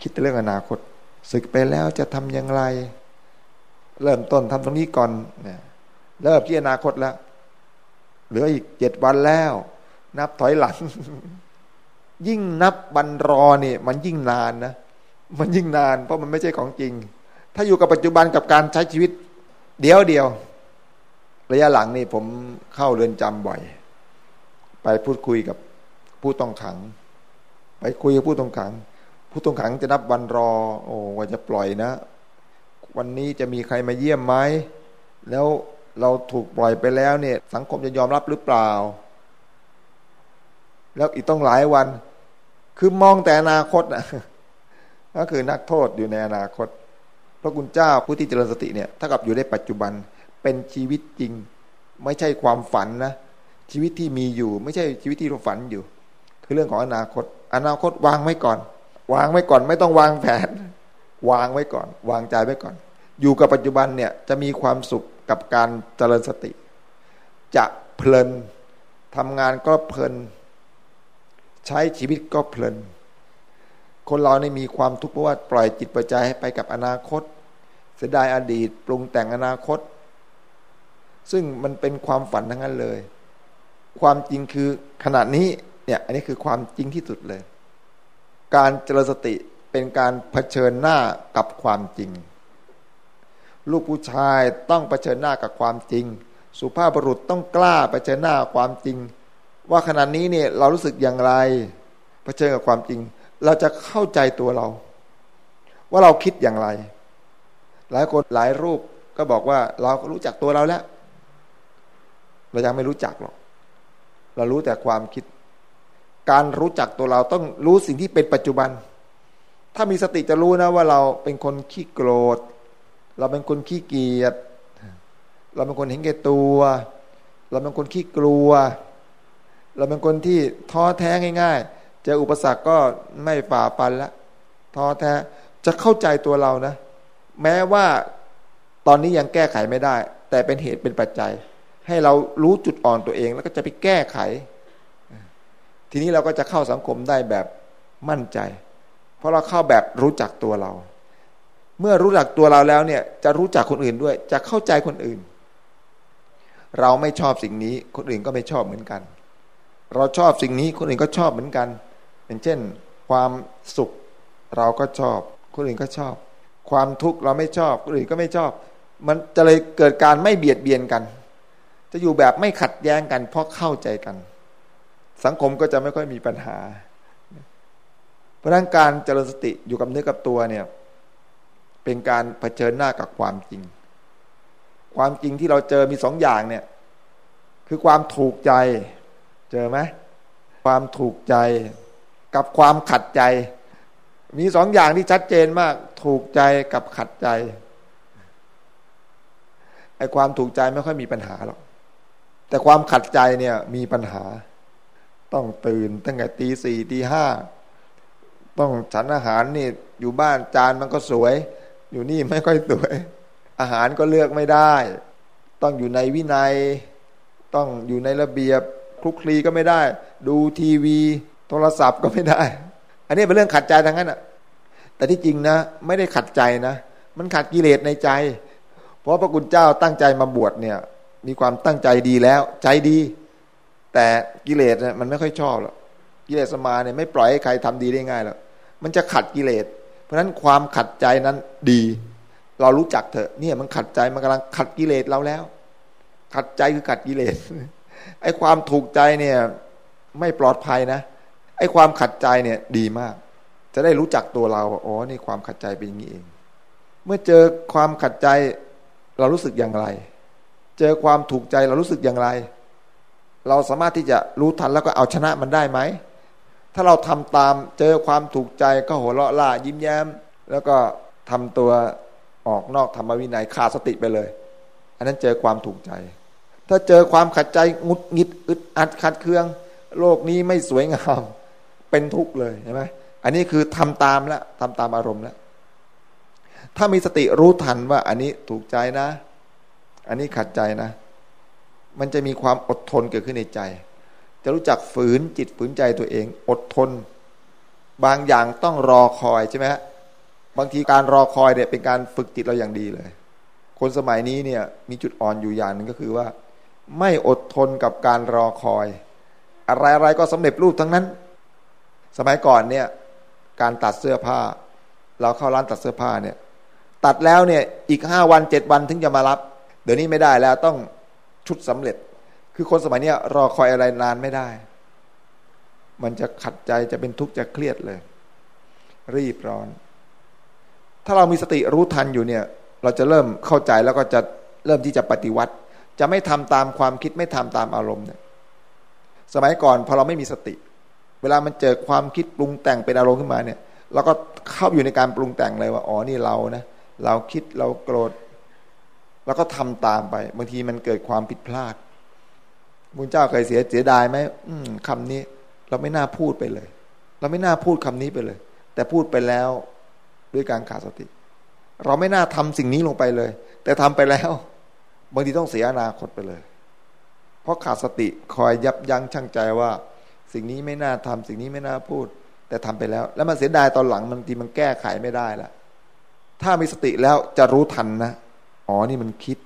คิดแต่เรื่องอนาคต ศึกไปแล้วจะทำอย่างไร เริ่มต้นทำตรงนี้ก่อนเนี่ยเริ่มที่อนาคตแล้วเหลืออีกเจ็ดวันแล้ว นับถอยหลัง ยิ่งนับบันรอเนี่ยมันยิ่งนานนะมันยิ่งนาน เพราะมันไม่ใช่ของจริง ถ้าอยู่กับปัจจุบันกับการใช้ชีวิต เดียวเดียว ระยะหลังนี่ผมเข้าเรือนจำบ่อย ไปพูดคุยกับผู้ต้องขัง ไปคุยกับผู้ต้องขัง ผู้ต้องขังจะนับวันรอ โอ้ว่าจะปล่อยนะ วันนี้จะมีใครมาเยี่ยมไหมแล้วเราถูกปล่อยไปแล้วเนี่ย สังคมจะยอมรับหรือเปล่า แล้วอีกต้องหลายวัน คือมองแต่อนาคตนะก็คือนักโทษอยู่ในอนาคต พระคุณเจ้าผู้ที่เจริญสติเนี่ยถ้ากับอยู่ในปัจจุบันเป็นชีวิตจริง ไม่ใช่ความฝันนะชีวิตที่มีอยู่ ไม่ใช่ชีวิตที่เราฝันอยู่ คือเรื่องของอนาคต อนาคตวางไว้ก่อน วางไว้ก่อนไม่ต้องวางแผน วางไว้ก่อน วางใจไว้ก่อน อยู่กับปัจจุบันเนี่ยจะมีความสุขกับการเจริญสติ จะเพลินทำงานก็เพลิน ใช้ชีวิตก็เพลิน คนเราเนี่มีความทุกข์เพราะว่าปล่อยจิตปล่อยใจให้ไปกับอนาคต เสียดายอดีต ปรุงแต่งอนาคต ซึ่งมันเป็นความฝันทั้งนั้นเลย ความจริงคือขณะนี้เนี่ยอันนี้คือความจริงที่สุดเลย การเจริญสติเป็นการเผชิญหน้ากับความจริง ลูกผู้ชายต้องเผชิญหน้ากับความจริง สุภาพบุรุษต้องกล้าเผชิญหน้าความจริง ว่าขณะนี้เนี่ยเรารู้สึกอย่างไร เผชิญกับความจริง เราจะเข้าใจตัวเรา ว่าเราคิดอย่างไร หลายคนหลายรูปก็บอกว่า เราก็รู้จักตัวเราแล้ว เรายังไม่รู้จักหรอก เรารู้แต่ความคิด การรู้จักตัวเราต้องรู้สิ่งที่เป็นปัจจุบัน ถ้ามีสติจะรู้นะว่าเราเป็นคนขี้โกรธ เราเป็นคนขี้เกียจ เราเป็นคนเห็นแก่ตัว เราเป็นคนขี้กลัว เราเป็นคนที่ท้อแท้ง่าย ๆ เจออุปสรรคก็ไม่ฝ่าฟันละท้อแท้จะเข้าใจตัวเรานะ แม้ว่าตอนนี้ยังแก้ไขไม่ได้ แต่เป็นเหตุเป็นปัจจัย ให้เรารู้จุดอ่อนตัวเอง แล้วก็จะไปแก้ไข ทีนี้เราก็จะเข้าสังคมได้แบบมั่นใจ เพราะเราเข้าแบบรู้จักตัวเรา เมื่อรู้จักตัวเราแล้วเนี่ย จะรู้จักคนอื่นด้วย จะเข้าใจคนอื่น เราไม่ชอบสิ่งนี้ คนอื่นก็ไม่ชอบเหมือนกัน เราชอบสิ่งนี้คนอื่นก็ชอบเหมือนกันอย่างเช่น ความสุขเราก็ชอบ คนอื่นก็ชอบ ความทุกข์เราไม่ชอบคนอื่นก็ไม่ชอบ มันจะเลยเกิดการไม่เบียดเบียนกัน จะอยู่แบบไม่ขัดแย้งกัน เพราะเข้าใจกัน สังคมก็จะไม่ค่อยมีปัญหา เพราะนั้นการเจริญสติอยู่กับเนื้อกับตัวเนี่ยเป็นการเผชิญหน้ากับความจริง ความจริงที่เราเจอมีสองอย่างเนี่ย คือความถูกใจ เจอไหมความถูกใจกับความขัดใจ มีสองอย่างที่ชัดเจนมาก ถูกใจกับขัดใจไอ้ความถูกใจไม่ค่อยมีปัญหาหรอกแต่ความขัดใจเนี่ยมีปัญหา ต้องตื่นตั้งแต่ตีสี่ตีห้าต้องฉันอาหารนี่อยู่บ้านจานมันก็สวย อยู่นี่ไม่ค่อยสวย อาหารก็เลือกไม่ได้ ต้องอยู่ในวินัย ต้องอยู่ในระเบียบคลุกคลีก็ไม่ได้ ดูทีวี โทรศัพท์ก็ไม่ได้ อันนี้เป็นเรื่องขัดใจทางนั้นอะ แต่ที่จริงนะ ไม่ได้ขัดใจนะ มันขัดกิเลสในใจ เพราะพระคุณเจ้าตั้งใจมาบวชเนี่ย มีความตั้งใจดีแล้ว ใจดี แต่กิเลสเนี่ยมันไม่ค่อยชอบหรอกกิเลสมาเนี่ยไม่ปล่อยให้ใครทำดีได้ง่ายหรอกมันจะขัดกิเลส เพราะฉะนั้นความขัดใจนั้นดี เรารู้จักเถอะเนี่ยมันขัดใจมันกำลังขัดกิเลสเราแล้ว ขัดใจคือขัดกิเลสไอ้ความถูกใจเนี่ย ไม่ปลอดภัยนะ ไอ้ความขัดใจเนี่ยดีมาก จะได้รู้จักตัวเราว่าอ๋อนี่ความขัดใจเป็นอย่างนี้เอง เมื่อเจอความขัดใจเรารู้สึกอย่างไร เจอความถูกใจเรารู้สึกอย่างไร เราสามารถที่จะรู้ทันแล้วก็เอาชนะมันได้ไหม ถ้าเราทำตามเจอความถูกใจก็หัวเราะล่ายิ้มแย้ม แล้วก็ทำตัวออกนอกธรรมวินัยขาดสติไปเลย อันนั้นเจอความถูกใจ ถ้าเจอความขัดใจงุดงิดอึดอัดขัดเคือง โลกนี้ไม่สวยงาม เป็นทุกข์เลยใช่ไหมอันนี้คือทำตามแล้วทำตามอารมณ์แล้วถ้ามีสติรู้ทันว่า อันนี้ถูกใจนะ อันนี้ขัดใจนะ มันจะมีความอดทนเกิดขึ้นในใจ จะรู้จักฝืนจิตฝืนใจตัวเอง อดทน บางอย่างต้องรอคอยใช่ไหมบางทีการรอคอยเนี่ยเป็นการฝึกจิตเราอย่างดีเลย คนสมัยนี้เนี่ยมีจุดอ่อนอยู่อย่างหนึ่งก็คือว่า ไม่อดทนกับการรอคอย อะไรๆก็สำเร็จรูปทั้งนั้น สมัยก่อนเนี่ยการตัดเสื้อผ้า เราเข้าร้านตัดเสื้อผ้าเนี่ยตัดแล้วเนี่ยอีกห้าวันเจ็ดวันถึงจะมารับ เดี๋ยวนี้ไม่ได้แล้วต้องชุดสำเร็จ คือคนสมัยนี้รอคอยอะไรนานไม่ได้ มันจะขัดใจจะเป็นทุกข์จะเครียดเลย รีบร้อน ถ้าเรามีสติรู้ทันอยู่เนี่ย เราจะเริ่มเข้าใจแล้วก็จะเริ่มที่จะปฏิวัติ จะไม่ทำตามความคิดไม่ทำตามอารมณ์เนี่ยสมัยก่อนพอเราไม่มีสติ เวลามันเจอความคิดปรุงแต่งเป็นอารมณ์ขึ้นมาเนี่ยเราก็เข้าอยู่ในการปรุงแต่งเลยว่าอ๋อนี่เรานะเราคิดเราโกรธแล้วก็ทำตามไป บางทีมันเกิดความผิดพลาดบุญเจ้าเคยเสียเสียดายไหมคำนี้ เราไม่น่าพูดไปเลย เราไม่น่าพูดคำนี้ไปเลย แต่พูดไปแล้วด้วยการขาดสติ เราไม่น่าทำสิ่งนี้ลงไปเลย แต่ทำไปแล้ว บางทีต้องเสียอนาคตไปเลย เพราะขาดสติคอยยับยั้งชั่งใจว่า สิ่งนี้ไม่น่าทำสิ่งนี้ไม่น่าพูด แต่ทำไปแล้ว แล้วมันเสียดายตอนหลังบางทีมันแก้ไขไม่ได้ละถ้ามีสติแล้วจะรู้ทันนะอ๋อนี่มันคิด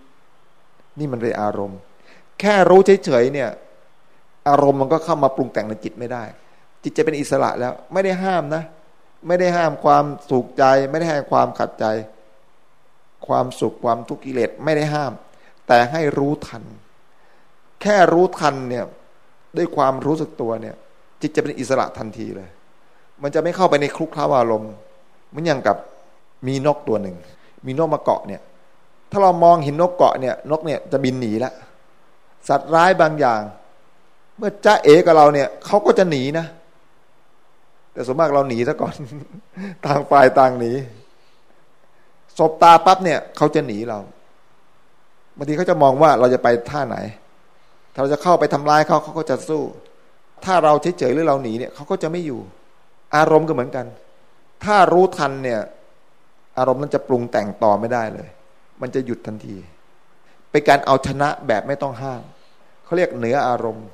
นี่มันเป็นอารมณ์ แค่รู้เฉยๆเนี่ย อารมณ์มันก็เข้ามาปรุงแต่งในจิตไม่ได้ จิตจะเป็นอิสระแล้ว ไม่ได้ห้ามนะ ไม่ได้ห้ามความสุขใจ ไม่ได้ห้ามความขัดใจ ความสุขความทุกข์กิเลสไม่ได้ห้าม แต่ให้รู้ทัน แค่รู้ทันเนี่ย ด้วยความรู้สึกตัวเนี่ย จิตจะเป็นอิสระทันทีเลย มันจะไม่เข้าไปในคลุกคล้าอารมณ์เหมือนอย่างกับมีนกตัวหนึ่ง มีนกมาเกาะเนี่ย ถ้าเรามองเห็นนกเกาะเนี่ย นกเนี่ยจะบินหนีละสัตว์ร้ายบางอย่าง เมื่อจ้าเอกับเราเนี่ยเขาก็จะหนีนะ แต่ส่วนมากเราหนีซะก่อน ต่างฝ่ายต่างหนีศบตาปั๊บเนี่ยเขาจะหนีเราบางทีเขาจะมองว่าเราจะไปท่าไหน ถ้าเราจะเข้าไปทำร้ายเขาเขาก็จะสู้ ถ้าเราเฉยๆหรือเราหนีเนี่ยเขาก็จะไม่อยู่ อารมณ์ก็เหมือนกัน ถ้ารู้ทันเนี่ย อารมณ์นั้นจะปรุงแต่งต่อไม่ได้เลย มันจะหยุดทันที เป็นการเอาชนะแบบไม่ต้องห้ามเขาเรียกเหนืออารมณ์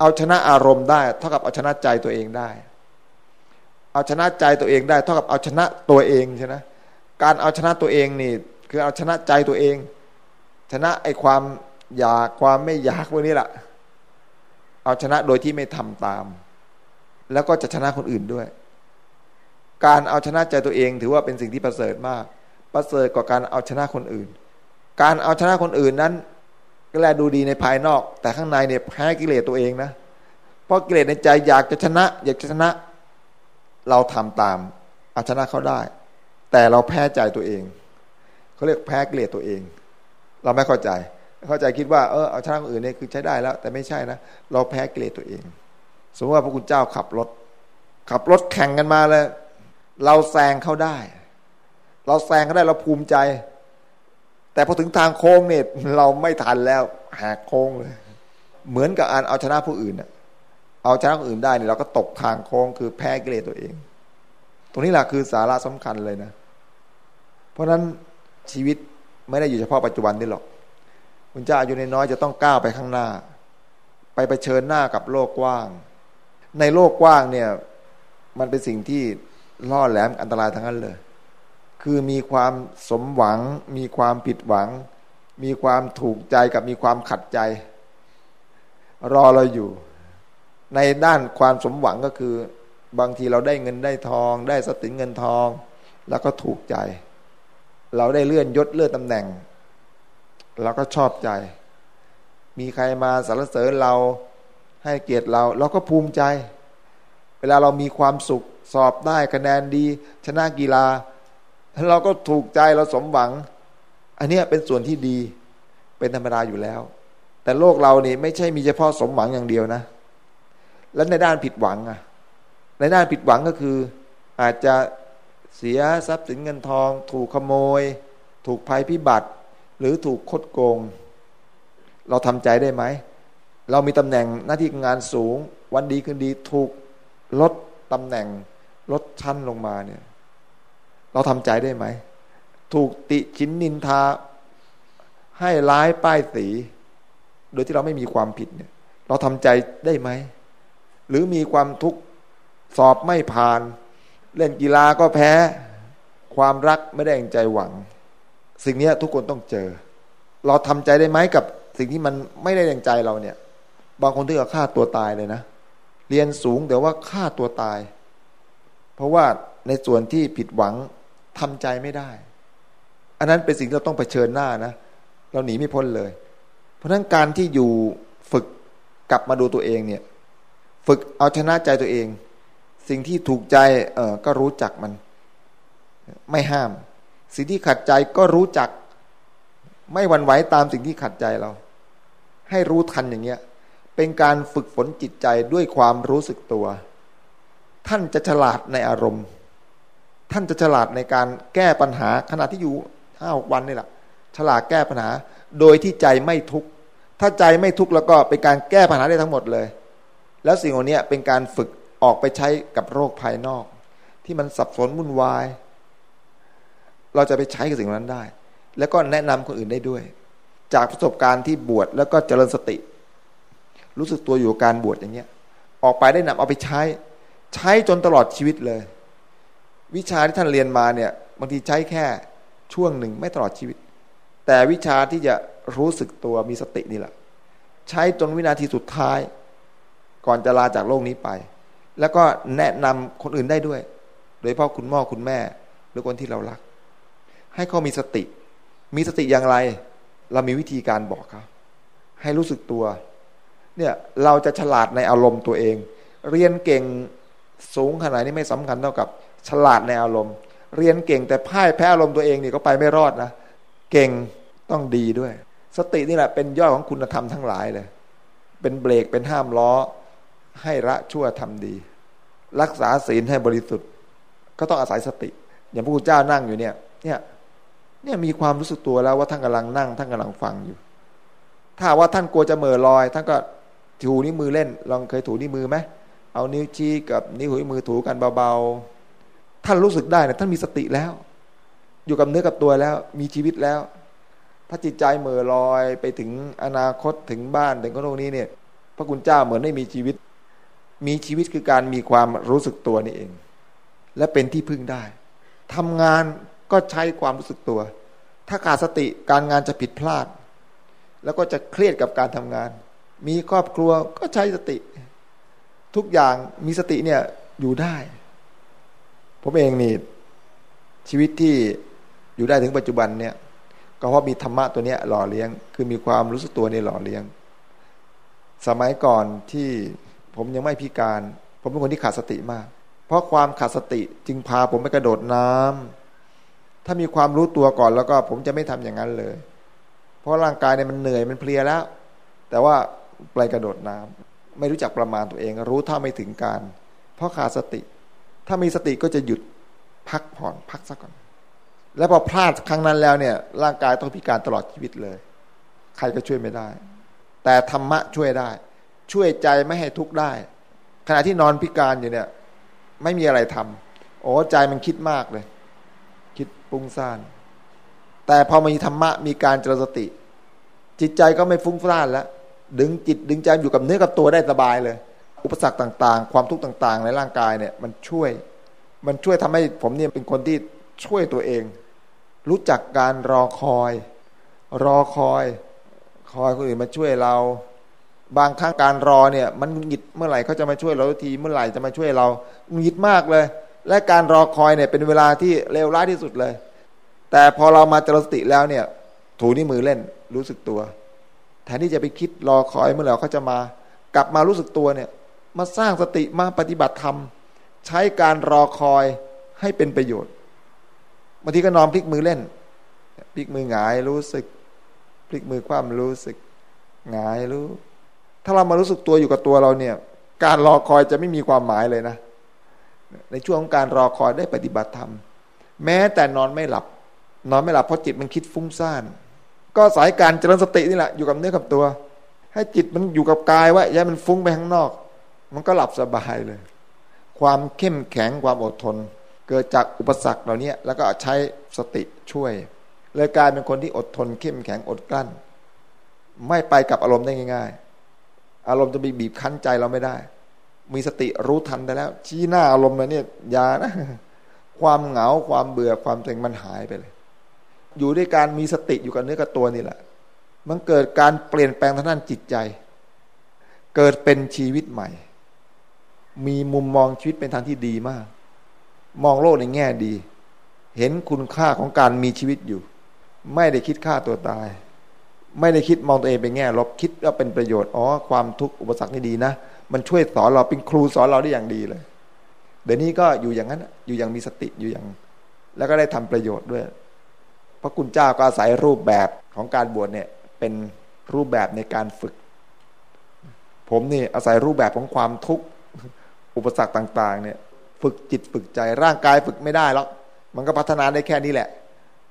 เอาชนะอารมณ์ได้เท่ากับเอาชนะใจตัวเองได้ เอาชนะใจตัวเองได้ เท่ากับเอาชนะตัวเองใช่ไหมการเอาชนะตัวเองนี่ คือเอาชนะใจตัวเอง ชนะไอ้ความ อยากความไม่อยากพวกนี้แหละเอาชนะโดยที่ไม่ทำตาม แล้วก็จะชนะคนอื่นด้วย การเอาชนะใจตัวเองถือว่าเป็นสิ่งที่ประเสริฐมาก ประเสริฐกว่าการเอาชนะคนอื่น การเอาชนะคนอื่นนั้นก็แลดูดีในภายนอก แต่ข้างในเนี่ยแพ้กิเลสตัวเองนะเพราะกิเลสในใจอยากจะชนะ อยากจะชนะ เราทำตาม เอาชนะเขาได้ แต่เราแพ้ใจตัวเองเขาเรียกแพ้เกลียดตัวเอง เราไม่เข้าใจ เข้าใจคิดว่าเออเอาชนะคนอื่นเนี่ยคือใช้ได้แล้ว แต่ไม่ใช่นะเราแพ้เกลียดตัวเอง สมมติว่าพระคุณเจ้าขับรถ ขับรถแข่งกันมาเลย เราแซงเขาได้ เราแซงเขาได้เราภูมิใจ แต่พอถึงทางโค้งเนี่ยเราไม่ทันแล้วแหกโค้งเลย เหมือนกับอันเอาชนะผู้อื่นน่ะเอาชนะคนอื่นได้เนี่ยเราก็ตกทางโค้งคือแพ้กิเลสตัวเอง ตรงนี้แหละคือสาระสำคัญเลยนะ เพราะฉะนั้นชีวิตไม่ได้อยู่เฉพาะปัจจุบันนี่หรอก คุณเจ้าอายุนน้อยจะต้องก้าวไปข้างหน้า ไปไปเชิญหน้ากับโลกกว้าง ในโลกกว้างเนี่ยมันเป็นสิ่งที่ล่อแหลมอันตรายทั้งนั้นเลย คือมีความสมหวัง มีความผิดหวัง มีความถูกใจกับมีความขัดใจ รอเราอยู่ ในด้านความสมหวังก็คือบางทีเราได้เงินได้ทอง ได้สติเงินทอง แล้วก็ถูกใจ เราได้เลื่อนยศเลื่อนตำแหน่ง เราก็ชอบใจ มีใครมาสรรเสริญเราให้เกียรติเรา เราก็ภูมิใจ เวลาเรามีความสุขสอบได้คะแนนดี ชนะกีฬา เราก็ถูกใจเราสมหวัง อันนี้เป็นส่วนที่ดีเป็นธรรมดาอยู่แล้ว แต่โลกเรานี่ไม่ใช่มีเฉพาะสมหวังอย่างเดียวนะ แล้วในด้านผิดหวังอะในด้านผิดหวังก็คือ อาจจะเสียทรัพย์สินเงินทอง ถูกขโมย ถูกภัยพิบัติ หรือถูกคดโกง เราทำใจได้ไหม เรามีตำแหน่งหน้าที่งานสูง วันดีคืนดีถูกลดตำแหน่ง ลดชั้นลงมาเนี่ย เราทำใจได้ไหม ถูกติชินนินทา ให้ร้ายป้ายสี โดยที่เราไม่มีความผิดเนี่ย เราทำใจได้ไหม หรือมีความทุกข์สอบไม่ผ่าน เล่นกีฬาก็แพ้ ความรักไม่ได้อย่างใจหวัง สิ่งนี้ทุกคนต้องเจอ เราทำใจได้ไหมกับสิ่งที่มันไม่ได้อย่างใจเราเนี่ย บางคนที่กับฆ่าตัวตายเลยนะ เรียนสูงแต่ว่าฆ่าตัวตาย เพราะว่าในส่วนที่ผิดหวังทำใจไม่ได้ อันนั้นเป็นสิ่งที่เราต้องเผชิญหน้านะ เราหนีไม่พ้นเลย เพราะฉะนั้นการที่อยู่ฝึกกลับมาดูตัวเองเนี่ย ฝึกเอาชนะใจตัวเอง สิ่งที่ถูกใจเออก็รู้จักมัน ไม่ห้าม สิ่งที่ขัดใจก็รู้จัก ไม่หวั่นไหวตามสิ่งที่ขัดใจเรา ให้รู้ทันอย่างเงี้ย เป็นการฝึกฝนจิตใจด้วยความรู้สึกตัว ท่านจะฉลาดในอารมณ์ ท่านจะฉลาดในการแก้ปัญหาขณะที่อยู่ห้าวันนี่แหละฉลาดแก้ปัญหา โดยที่ใจไม่ทุกข์ถ้าใจไม่ทุกข์แล้วก็เป็นการแก้ปัญหาได้ทั้งหมดเลย แล้วสิ่งเหล่านี้เป็นการฝึกออกไปใช้กับโรคภายนอก ที่มันสับสนวุ่นวาย เราจะไปใช้กับสิ่งนั้นได้ แล้วก็แนะนำคนอื่นได้ด้วย จากประสบการณ์ที่บวชแล้วก็เจริญสติ รู้สึกตัวอยู่การบวชอย่างเงี้ย ออกไปได้นำเอาไปใช้ ใช้จนตลอดชีวิตเลย วิชาที่ท่านเรียนมาเนี่ยบางทีใช้แค่ช่วงหนึ่งไม่ตลอดชีวิต แต่วิชาที่จะรู้สึกตัวมีสตินี่แหละ ใช้จนวินาทีสุดท้าย ก่อนจะลาจากโลกนี้ไป แล้วก็แนะนำคนอื่นได้ด้วย โดยเฉพาะคุณพ่อคุณแม่ หรือคนที่เรารัก ให้เขามีสติ มีสติอย่างไร เรามีวิธีการบอกเขาให้รู้สึกตัว เนี่ยเราจะฉลาดในอารมณ์ตัวเอง เรียนเก่งสูงขนาดนี้ไม่สำคัญเท่ากับ ฉลาดในอารมณ์ เรียนเก่งแต่พ่ายแพ้อารมณ์ตัวเองนี่ก็ไปไม่รอดนะเก่งต้องดีด้วย สตินี่แหละเป็นยอดของคุณธรรมทั้งหลายเลย เป็นเบรกเป็นห้ามล้อ ให้ละชั่วทำดี รักษาศีลให้บริสุทธิ์ ก็ต้องอาศัยสติ อย่างพระพุทธเจ้านั่งอยู่เนี่ย เนี่ย เนี่ยมีความรู้สึกตัวแล้วว่าท่านกำลังนั่งท่านกำลังฟังอยู่ ถ้าว่าท่านกลัวจะเมื่อลอย ท่านก็ถูนิ้วมือเล่น ลองเคยถูนิ้วมือไหมเอานิ้วชี้กับนิ้วหัวมือถูกันเบาๆ ท่านรู้สึกได้นะท่านมีสติแล้ว อยู่กับเนื้อกับตัวแล้ว มีชีวิตแล้ว ถ้าจิตใจเมื่อลอยไปถึงอนาคตถึงบ้านถึงคนนี้เนี่ย พระคุณเจ้าเหมือนไม่มีชีวิต มีชีวิตคือการมีความรู้สึกตัวนี่เอง และเป็นที่พึ่งได้ทำงาน ก็ใช้ความรู้สึกตัว ถ้าขาดสติการงานจะผิดพลาด แล้วก็จะเครียดกับการทำงาน มีครอบครัวก็ใช้สติ ทุกอย่างมีสติเนี่ยอยู่ได้ ผมเองนี่ชีวิตที่อยู่ได้ถึงปัจจุบันเนี่ยก็เพราะมีธรรมะตัวเนี้ยหล่อเลี้ยง คือมีความรู้สึกตัวในหล่อเลี้ยง สมัยก่อนที่ผมยังไม่พิการ ผมเป็นคนที่ขาดสติมาก เพราะความขาดสติจึงพาผมไปกระโดดน้ำ ถ้ามีความรู้ตัวก่อนแล้วก็ ผมจะไม่ทำอย่างนั้นเลย เพราะร่างกายเนี่ยมันเหนื่อยมันเพลียแล้ว แต่ว่าไปกระโดดน้ำไม่รู้จักประมาณตัวเอง รู้เท่าไม่ถึงการ เพราะขาดสติ ถ้ามีสติก็จะหยุดพักผ่อนพักสักก่อน แล้วพอพลาดครั้งนั้นแล้วเนี่ย ร่างกายต้องพิการตลอดชีวิตเลย ใครก็ช่วยไม่ได้ แต่ธรรมะช่วยได้ ช่วยใจไม่ให้ทุกข์ได้ ขณะที่นอนพิการอยู่เนี่ย ไม่มีอะไรทำโอ้ใจมันคิดมากเลย คิดปุ้งซ่าน แต่พอมีธรรมะมีการเจริญสติ จิตใจก็ไม่ฟุ้งซ่านแล้ว ดึงจิตดึงใจอยู่กับเนื้อกับตัวได้สบายเลย อุปสรรคต่างๆ ความทุกข์ต่างๆ ในร่างกายเนี่ยมันช่วย มันช่วยทำให้ผมเนี่ยเป็นคนที่ช่วยตัวเอง รู้จักการรอคอย รอคอย คอยคนอื่นมาช่วยเรา บางครั้งการรอเนี่ย มันหงิดเมื่อไหร่เขาจะมาช่วยเราทีเมื่อไหร่จะมาช่วยเราหงิดมากเลย และการรอคอยเนี่ยเป็นเวลาที่เลวร้ายที่สุดเลย แต่พอเรามาเจรสติแล้วเนี่ย ถูนี่มือเล่นรู้สึกตัว แทนที่จะไปคิดรอคอยเมื่อไหร่เขาจะมา กลับมารู้สึกตัวเนี่ย มาสร้างสติมาปฏิบัติธรรม ใช้การรอคอยให้เป็นประโยชน์บางทีก็นอนพลิกมือเล่น พลิกมือหงายรู้สึก พลิกมือคว่ำรู้สึกหงายรู้ ถ้าเรามารู้สึกตัวอยู่กับตัวเราเนี่ย การรอคอยจะไม่มีความหมายเลยนะ ในช่วงของการรอคอยได้ปฏิบัติธรรม แม้แต่นอนไม่หลับ นอนไม่หลับเพราะจิตมันคิดฟุ้งซ่าน ก็สายการเจริญสตินี่แหละอยู่กับเนื้อกับตัว ให้จิตมันอยู่กับกายว่าอย่ามันฟุ้งไปข้างนอก มันก็หลับสบายเลย ความเข้มแข็งความอดทน เกิดจากอุปสรรคเหล่านี้แล้วก็ใช้สติช่วยเลยกลายเป็นคนที่อดทนเข้มแข็งอดกลั้น ไม่ไปกับอารมณ์ได้ง่าย ๆ อารมณ์จะบีบคั้นใจเราไม่ได้ มีสติรู้ทันได้แล้ว ชี้หน้าอารมณ์เลยเนี่ยยานะความเหงาความเบื่อความเซ็งมันหายไปเลย อยู่ด้วยการมีสติอยู่กับเนื้อกับตัวนี่แหละ มันเกิดการเปลี่ยนแปลงทางด้านจิตใจ เกิดเป็นชีวิตใหม่ มีมุมมองชีวิตเป็นทางที่ดีมาก มองโลกในแง่ดี เห็นคุณค่าของการมีชีวิตอยู่ ไม่ได้คิดฆ่าตัวตาย ไม่ได้คิดมองตัวเองเป็นแง่ลบคิดว่าเป็นประโยชน์อ๋อความทุกข์อุปสรรคนี่ดีนะ มันช่วยสอนเราเป็นครูสอนเราได้อย่างดีเลย เดี๋ยวนี้ก็อยู่อย่างนั้นอยู่อย่างมีสติอยู่อย่าง แล้วก็ได้ทำประโยชน์ด้วย พระคุณเจ้าก็อาศัยรูปแบบของการบวชเนี่ยเป็นรูปแบบในการฝึก ผมนี่อาศัยรูปแบบของความทุกข์อุปสรรคต่าง ๆ เนี่ย ฝึกจิตฝึกใจร่างกายฝึกไม่ได้หรอกมันก็พัฒนาได้แค่นี้แหละ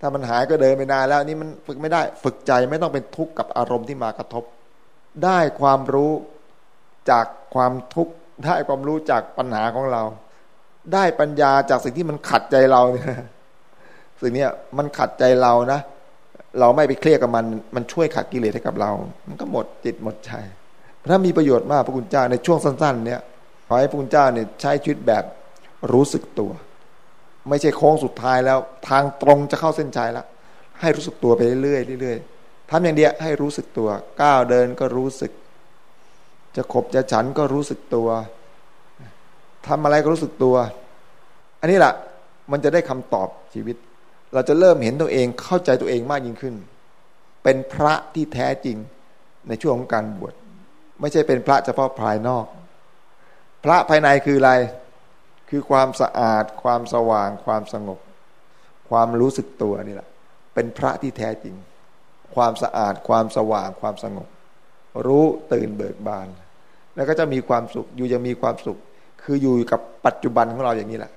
ถ้ามันหายก็เดินไปนานแล้วนี่มันฝึกไม่ได้ ฝึกใจไม่ต้องเป็นทุกข์กับอารมณ์ที่มากระทบ ได้ความรู้ จากความทุกข์ได้ความรู้จากปัญหาของเรา ได้ปัญญาจากสิ่งที่มันขัดใจเราเนี่ยสิ่งนี้มันขัดใจเรานะเราไม่ไปเครียดกับมัน มันช่วยขัดกิเลสให้กับเรา มันก็หมดจิตหมดใจถ้ามีประโยชน์มากพระคุณเจ้าในช่วงสั้น ๆ เนี่ยขอให้พระคุณเจ้าเนี่ยใช้ชีวิตแบบรู้สึกตัว ไม่ใช่โค้งสุดท้ายแล้ว ทางตรงจะเข้าเส้นชัยแล้วให้รู้สึกตัวไปเรื่อยๆเรื่อยๆทำอย่างเดียวให้รู้สึกตัว ก้าวเดินก็รู้สึก จะขบจะฉันก็รู้สึกตัวทำอะไรก็รู้สึกตัว อันนี้แหละมันจะได้คำตอบชีวิต เราจะเริ่มเห็นตัวเองเข้าใจตัวเองมากยิ่งขึ้น เป็นพระที่แท้จริงในช่วงของการบวชไม่ใช่เป็นพระเฉพาะภายนอก พระภายในคืออะไร คือความสะอาด ความสว่าง ความสงบ ความรู้สึกตัวนี่แหละ เป็นพระที่แท้จริง ความสะอาด ความสว่าง ความสงบ รู้ตื่นเบิกบาน แล้วก็จะมีความสุขอยู่ยังมีความสุข คืออยู่กับปัจจุบันของเราอย่างนี้แหละ